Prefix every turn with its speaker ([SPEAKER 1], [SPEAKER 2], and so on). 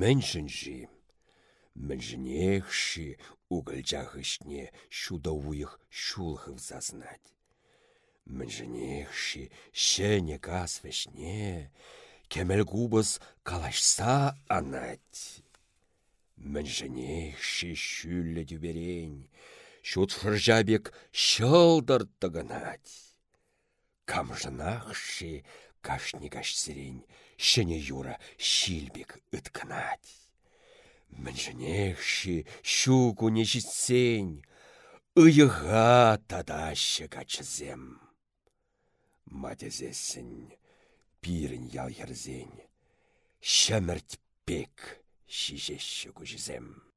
[SPEAKER 1] мменншінжі. Мменншінехші угыльчахышне шуда уйых шулхыв зазнать. Мменншінехші шене кас вешне, кемел калашса анать. Мменншінехші шүллі дюберень, шут шыржабек шылдыр тыгынать. Камжынахши кашни кашсерень, шене юра шилбек ытканать. Міншінекші щуку не жітсень, ыйыға тадашы качызем. Матезесін пирін ял ерзень, шәмірт пек шижеші күжізем.